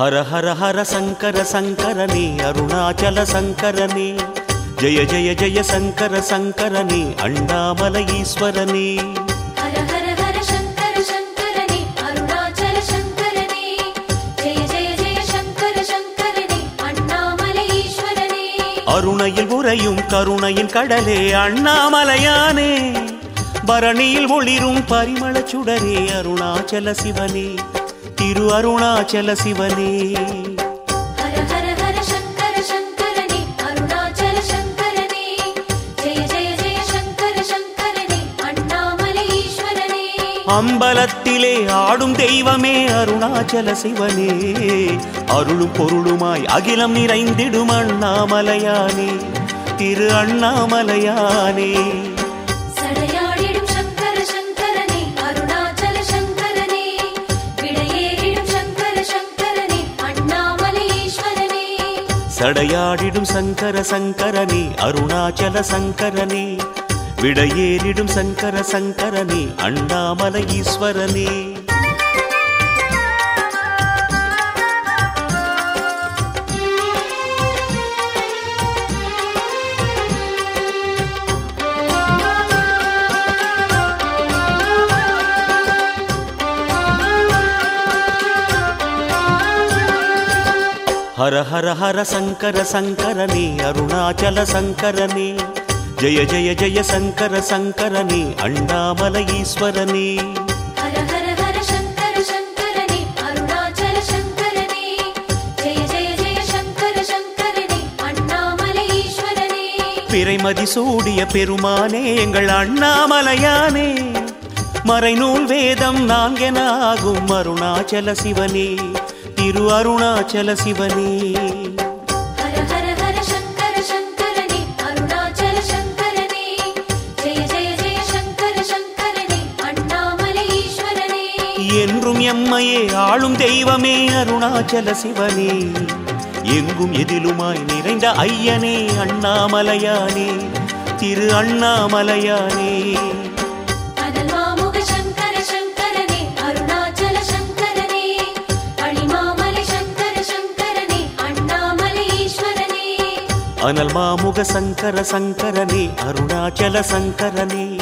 ஹர ஹர ஹர சங்கர சங்கரனே அருணாச்சல சங்கரனே. ஜெய ஜெய ஜெய சங்கர சங்கரனே அண்ணாமலை ஈஸ்வரனே. அருணையில் உறையும் கருணையின் கடலே அண்ணாமலையானே. பரணியில் ஒளிரும் பரிமள சுடரே அருணாச்சல சிவனே. திரு அருணாச்சல சிவனே. அம்பலத்திலே ஆடும் தெய்வமே அருணாச்சல சிவனே. அருளும் பொருளுமாய் அகிலம் நிறைந்திடும் அண்ணாமலையானே. திரு அண்ணாமலையானே. சடையாடிடும் சங்கர சங்கரனே அருணாச்சல சங்கரனே. விடையேறிடும் சங்கர சங்கரனே அண்ணாமலை ஈஸ்வரனே. ஹர ஹர ஹர சங்கர சங்கரனே அருணாச்சல சங்கரனே ஜெய ஜெய ஜெய சங்கர சங்கரனே அண்ணாமலை ஈஸ்வரனே பிறைமதி சூடிய பெருமானே எங்கள் அண்ணாமலையானே மறைநூல் வேதம் நான்கென ஆகும் அருணாச்சல சிவனே திரு அருணாச்சல சிவனே. என்றும் எம்மையே ஆளும் தெய்வமே அருணாச்சல சிவனே. எங்கும் எதிலுமாய் நிறைந்த ஐயனே அண்ணாமலையானே. திரு அண்ணாமலையானே. அனல் மாமுக சங்கர சங்கரனே அருணாச்சல சங்கரனே.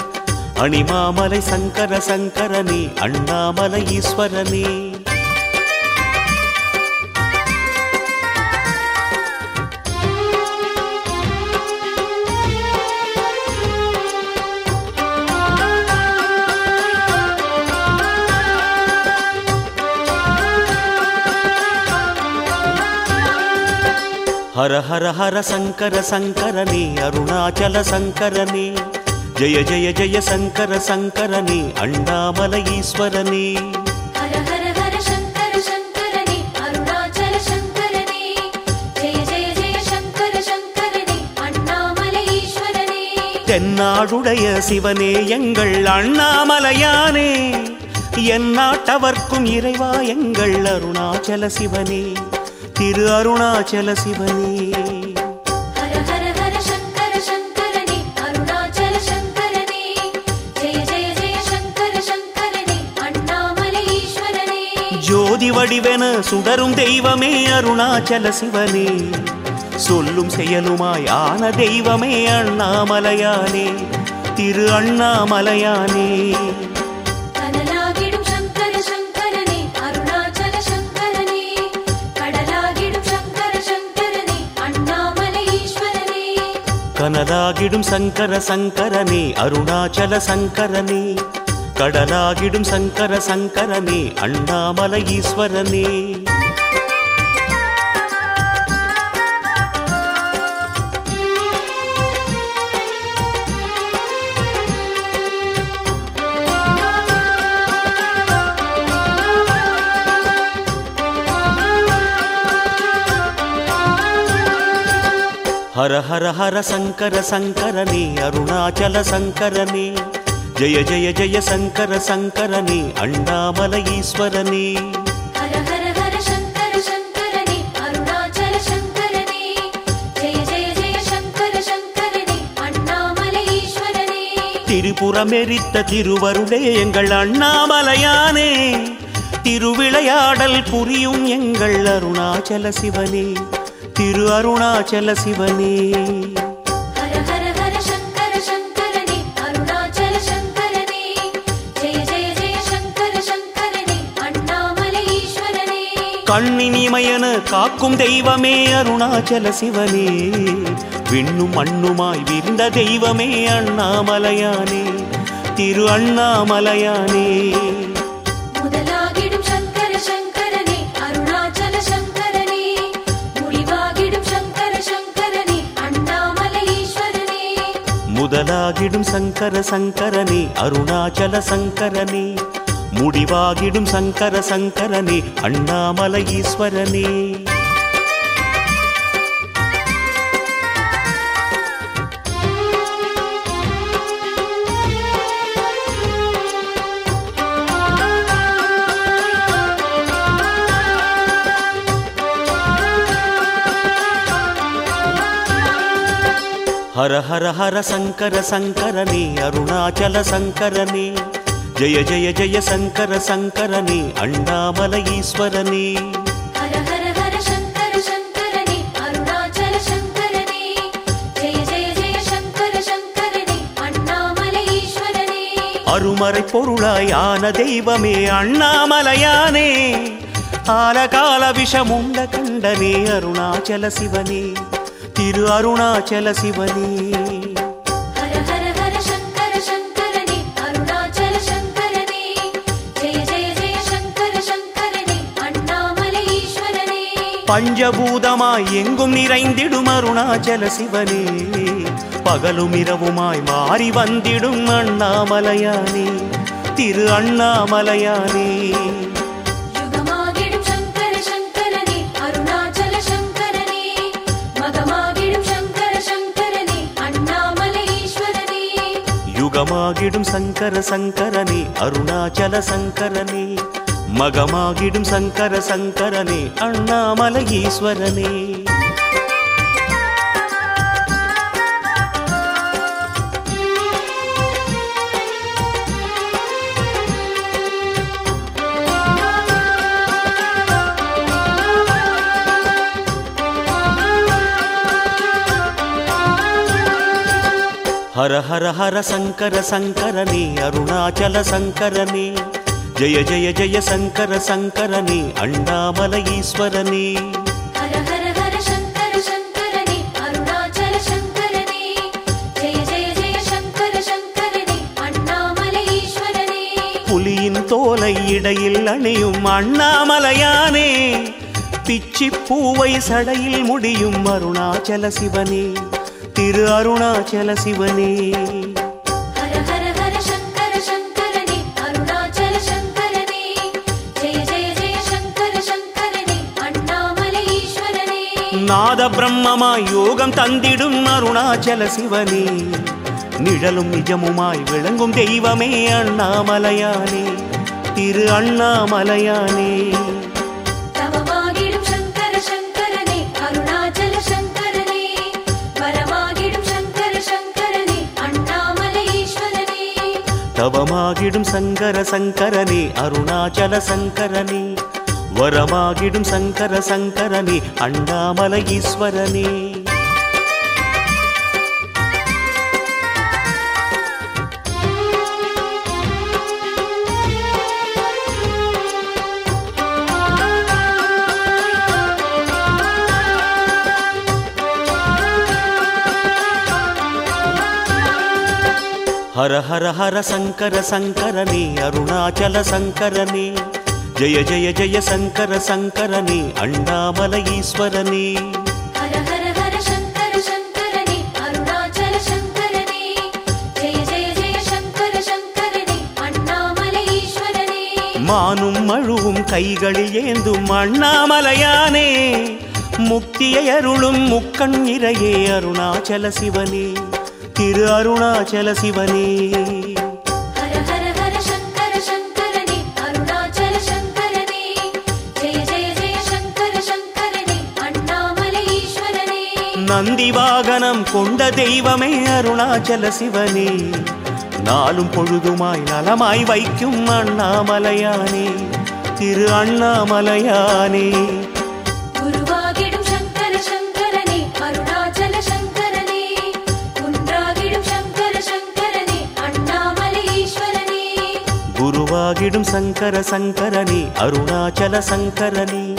அணிமாமலை சங்கர சங்கரனே அண்ணாமலை ஈஸ்வரனே. ஹர ஹர ஹர சங்கர சங்கரனே அருணாச்சல சங்கரனே ஜெய ஜெய ஜெய சங்கர சங்கரனே அண்ணாமலை ஈஸ்வரனே தென்னாடுடைய சிவனே எங்கள் அண்ணாமலையானே எந்நாட்டவர்க்கும் இறைவா எங்கள் அருணாச்சல சிவனே திரு அருணாச்சல சிவனே. ஜோதி வடிவென சுடரும் தெய்வமே அருணாச்சல சிவனே. சொல்லும் செயலுமாய் ஆன தெய்வமே அண்ணாமலையானே. திரு அண்ணாமலையானே. கனலாகிடும் சங்கர சங்கரனே அருணாச்சல சங்கரனே கடலாகிடும் சங்கர சங்கரனே அண்ணாமலை ஈஸ்வரனே ஹர ஹர ஹர சங்கர சங்கரனே அருணாச்சல சங்கரனே ஜெய ஜெய ஜெய சங்கர சங்கரனே அண்ணாமலை ஈஸ்வரனே திரிபுரமெரித்த திருவருளே எங்கள் அண்ணாமலையானே திருவிளையாடல் புரியும் எங்கள் அருணாச்சல சிவனே। திரு அருணாச்சல சிவனே. கண்ணினிமயன காக்கும் தெய்வமே அருணாச்சல சிவனே. விண்ணும் மண்ணுமாய் விரிந்த தெய்வமே அண்ணாமலையானே. திரு அண்ணாமலையானே. முதலாகிடும் சங்கர சங்கரனே அருணாச்சல சங்கரனே. முடிவாகிடும் சங்கர சங்கரனே அண்ணாமலை ஈஸ்வரனே. ஹர ஹர ஹர சங்கர சங்கரனே அருணாச்சல சங்கரனே ஜெய ஜெய ஜெய சங்கர சங்கரனே அண்ணாமலை ஈஸ்வரனே அருமறை பொருளாய் ஆன தெய்வமே அண்ணாமலையானே ஆலகால விஷமுண்ட கண்டனே அருணாச்சல சிவனே திரு அருணாச்சல சிவனே. பஞ்சபூதமாய் எங்கும் நிறைந்திடும் அருணாச்சல சிவனே. பகலும் இரவுமாய் மாறி வந்திடும் அண்ணாமலையானே. திரு அண்ணாமலையானே. மகமாகிடும் சங்கர சங்கரனே அருணாச்சல சங்கரனே. மகமாகிடும் சங்கர சங்கரனே அண்ணாமலை ஈஸ்வரனே. ஹர ஹர ஹர சங்கர சங்கரனே அருணாச்சல சங்கரனே ஜெய ஜெய ஜெய சங்கர சங்கரனே அண்ணாமலை ஈஸ்வரனே புலியின் தோலை இடையில் அணியும் அண்ணாமலையானே பிச்சி பூவை சடையில் முடியும் அருணாச்சல சிவனே. திரு அருணாச்சல சிவனே. நாத பிரம்மமாய் யோகம் தந்திடும் அருணாச்சல சிவனே. நிழலும் நிஜமுமாய் விளங்கும் தெய்வமே அண்ணாமலையானே. திரு அண்ணாமலையானே. தவமாகிடும் சங்கர சங்கரனே அருணாச்சல சங்கரனே. வரமாகிடும் சங்கர சங்கரனே அண்ணாமலை ஈஸ்வரனே. ஹர ஹர ஹர சங்கர சங்கரனே அருணாச்சல சங்கரனே ஜெய ஜெய ஜெய சங்கர சங்கரனே அண்ணாமலை ஈஸ்வரனே மானும் மழுவும் கைகளில் ஏந்தும் அண்ணாமலையானே முக்தியை அருளும் முக்கண் இறையே அருணாச்சல சிவனே திரு அருணாச்சல சிவனே. நந்தி வாகனம் கொண்ட தெய்வமே அருணாச்சல சிவனே. நாளும் பொழுதுமாய் நலமாய் வைக்கும் அண்ணாமலையானே. திரு அண்ணாமலையானே. குருவாகிடும் சங்கர சங்கரனே அருணாச்சல சங்கரனே.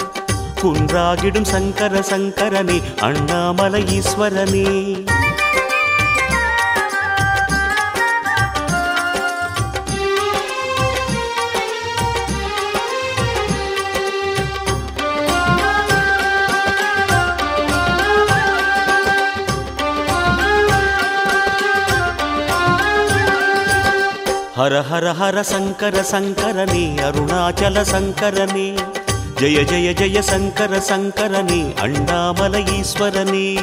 குன்றாகிடும் சங்கர சங்கரனே அண்ணாமலை ஈஸ்வரனே. ஹர ஹர ஹர சங்கர சங்கரனே அருணாச்சல சங்கரனே. ஜெய ஜெய ஜெய சங்கர சங்கரனே அண்ணாமலை ஈஸ்வரனே.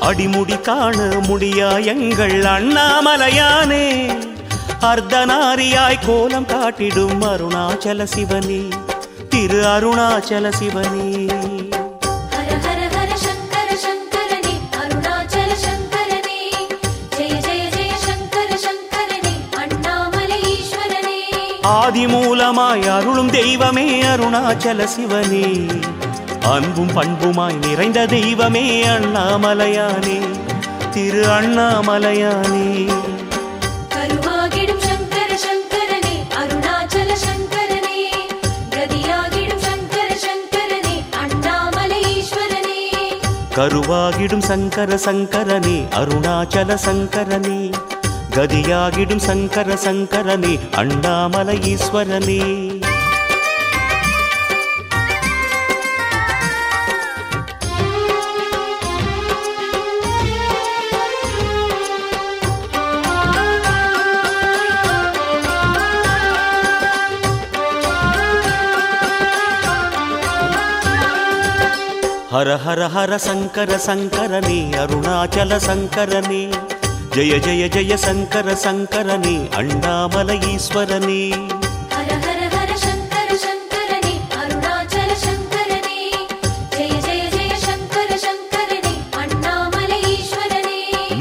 அடிமுடி காண முடியா எங்கள் அண்ணாமலையானே. அர்த்தநாரியாய் கோலம் காட்டிடும் அருணாச்சல சிவனே. திரு அருணாச்சல சிவனே. ஆதிமூலமாய் அருளும் தெய்வமே அருணாச்சல சிவனே. அன்பும் பண்புமாய் நிறைந்த தெய்வமே அண்ணாமலையானே. திரு அண்ணாமலையானே. கருவாகிடும் சங்கர சங்கரனே அருணாச்சல சங்கரனே. கதியாகிடும் சங்கர சங்கரனே அண்ணாமலை ஈஸ்வரனே. ஹர ஹர ஹர சங்கர சங்கரனே அருணாச்சல சங்கரனே ஜெய ஜெய ஜெய சங்கர சங்கரனே அண்ணாமலை ஈஸ்வரனே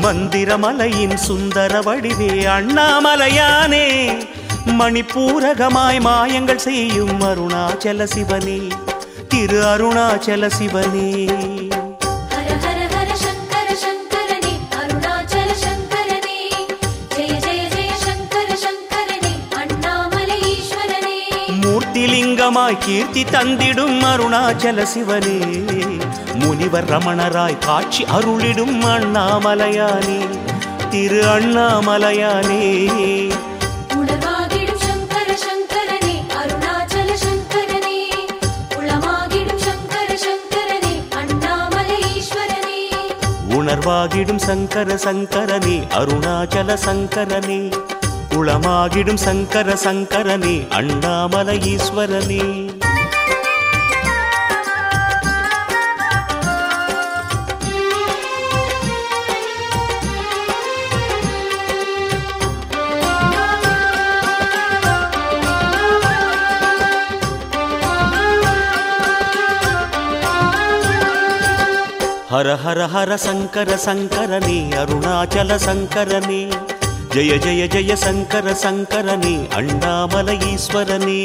மந்திரமலையின் சுந்தர வடிவே அண்ணாமலையானே. மணிப்பூரகமாய் மாயங்கள் செய்யும் அருணாச்சல சிவனே. திரு அருணாச்சல சிவனே. மூர்த்திலிங்கமாய் கீர்த்தி தந்திடும் அருணாச்சல சிவனே. முனிவர் ரமணராய் காட்சி அருளிடும் அண்ணாமலையானே. திரு அண்ணாமலையானே. உணர்வாகிடும் சங்கர சங்கரனே அருணாச்சல சங்கரனே. உளமாகிடும் சங்கர சங்கரனே அண்ணாமலை ஈஸ்வரனே. ஹர ஹர ஹர சங்கர சங்கரனே அருணாச்சல சங்கரனே ஜெய ஜெய ஜெய சங்கர சங்கரனே அண்ணாமலை ஈஸ்வரனே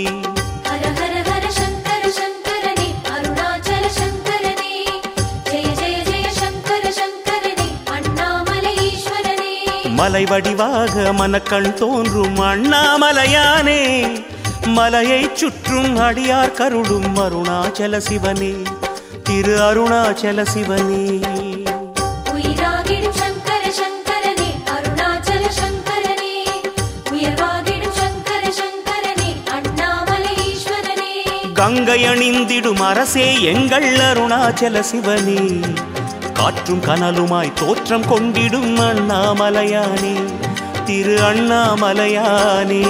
மலை வடிவாக மனக்கண் தோன்றும் அண்ணாமலையானே மலையைச் சுற்றும் அடியார் கருளும் அருணாச்சல சிவனே திரு அருணாச்சல சிவனே. கங்கை அணிந்திடும் அரசே எங்கள் அருணாச்சல சிவனே. காற்றும் கனலுமாய் தோற்றம் கொண்டிடும் அண்ணாமலையானே திரு அண்ணாமலையானே.